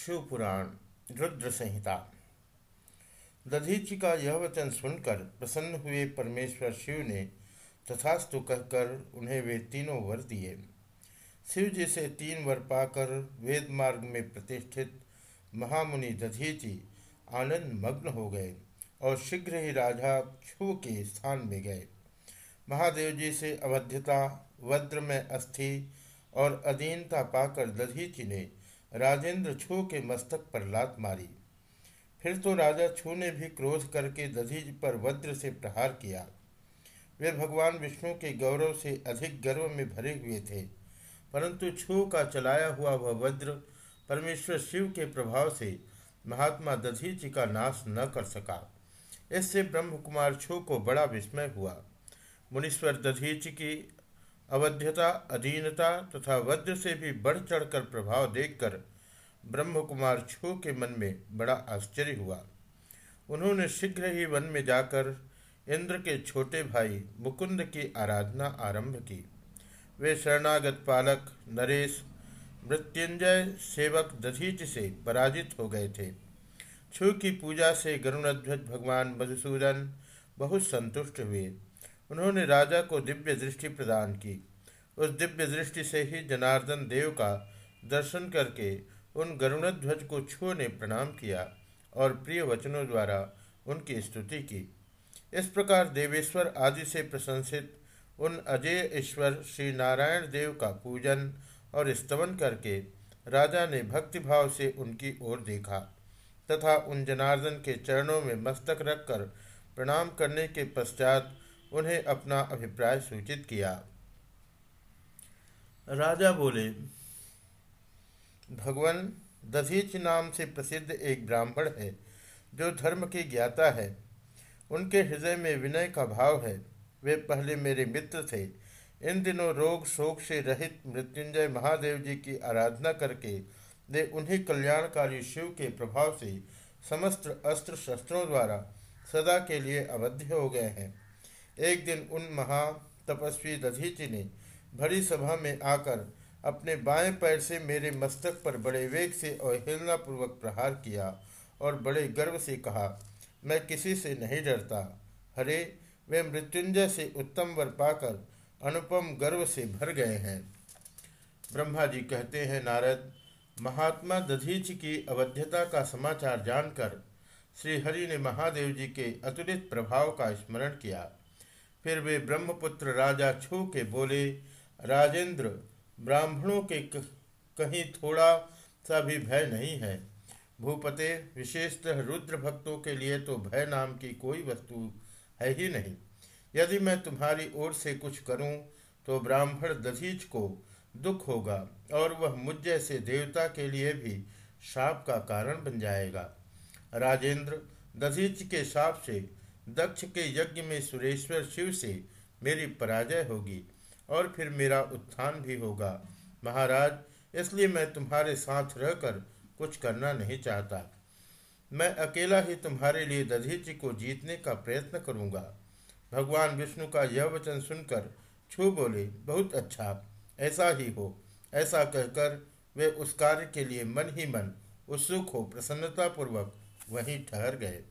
शिवपुराण रुद्र संहिता दधीचि का यह वचन सुनकर प्रसन्न हुए परमेश्वर शिव ने तथास्तु कहकर उन्हें वे तीनों वर दिए। शिव जी से तीन वर पाकर वेद मार्ग में प्रतिष्ठित महामुनि दधीचि आनंद मग्न हो गए और शीघ्र ही राजा क्षु के स्थान में गए। महादेव जी से अवध्यता, वज्र में अस्थि और अधीनता पाकर दधीचि ने राजेंद्र छू के मस्तक पर लात मारी। फिर तो राजा छू ने भी क्रोध करके दधीज पर वज्र से प्रहार किया। वे भगवान विष्णु के गौरव से अधिक गर्व में भरे हुए थे। परंतु छू का चलाया हुआ वह वज्र परमेश्वर शिव के प्रभाव से महात्मा दधीच का नाश न कर सका। इससे ब्रह्म कुमार छू को बड़ा विस्मय हुआ। मुनीश्वर दधीच की अवध्यता, अधीनता तथा वज्र से भी बढ़ चढ़कर प्रभाव देखकर ब्रह्म कुमार छू के मन में बड़ा आश्चर्य हुआ। उन्होंने शीघ्र ही वन में जाकर इंद्र के छोटे भाई मुकुंद की आराधना आरंभ की। वे शरणागत पालक, नरेश, मृत्युंजय सेवक दधीच से पराजित हो गए थे। छू की पूजा से गरुणध्वज भगवान मधुसूदन बहुत संतुष्ट हुए। उन्होंने राजा को दिव्य दृष्टि प्रदान की। उस दिव्य दृष्टि से ही जनार्दन देव का दर्शन करके उन गरुणध्वज को छुओ ने प्रणाम किया और प्रिय वचनों द्वारा उनकी स्तुति की। इस प्रकार देवेश्वर आदि से प्रशंसित उन अजय ईश्वर श्री नारायण देव का पूजन और स्तवन करके राजा ने भक्तिभाव से उनकी ओर देखा तथा उन जनार्दन के चरणों में मस्तक रखकर प्रणाम करने के पश्चात उन्हें अपना अभिप्राय सूचित किया। राजा बोले, भगवान, दधीच नाम से प्रसिद्ध एक ब्राह्मण है, जो धर्म के ज्ञाता है। उनके हृदय में विनय का भाव है। वे पहले मेरे मित्र थे। इन दिनों रोग शोक से रहित मृत्युंजय महादेव जी की आराधना करके वे उन्हीं कल्याणकारी शिव के प्रभाव से समस्त अस्त्र शस्त्रों द्वारा सदा के लिए अवध्य हो गए हैं। एक दिन उन महा तपस्वी दधीचि ने भरी सभा में आकर अपने बाएँ पैर से मेरे मस्तक पर बड़े वेग से अवहेलना पूर्वक प्रहार किया और बड़े गर्व से कहा, मैं किसी से नहीं डरता। हरे वे मृत्युंजय से उत्तम वर पाकर अनुपम गर्व से भर गए हैं। ब्रह्मा जी कहते हैं, नारद, महात्मा दधीच की अवध्यता का समाचार जानकर श्रीहरि ने महादेव जी के अतुलित प्रभाव का स्मरण किया। फिर वे ब्रह्मपुत्र राजा छू के बोले राजेंद्र, ब्राह्मणों के कहीं थोड़ा सा भी भय नहीं है। भूपते, विशेषतः रुद्र भक्तों के लिए तो भय नाम की कोई वस्तु है ही नहीं। यदि मैं तुम्हारी ओर से कुछ करूँ तो ब्राह्मण दधीच को दुख होगा और वह मुझ जैसे देवता के लिए भी शाप का कारण बन जाएगा। राजेंद्र दधीच के शाप से दक्ष के यज्ञ में सुरेश्वर शिव से मेरी पराजय होगी। और फिर मेरा उत्थान भी होगा। महाराज, इसलिए मैं तुम्हारे साथ रहकर कुछ करना नहीं चाहता। मैं अकेला ही तुम्हारे लिए दधीचि को जीतने का प्रयत्न करूँगा। भगवान विष्णु का यह वचन सुनकर छू बोले, बहुत अच्छा ऐसा ही हो। ऐसा कहकर वे उस कार्य के लिए मन ही मन उत्सुक हो, प्रसन्नतापूर्वक वहीं ठहर गए।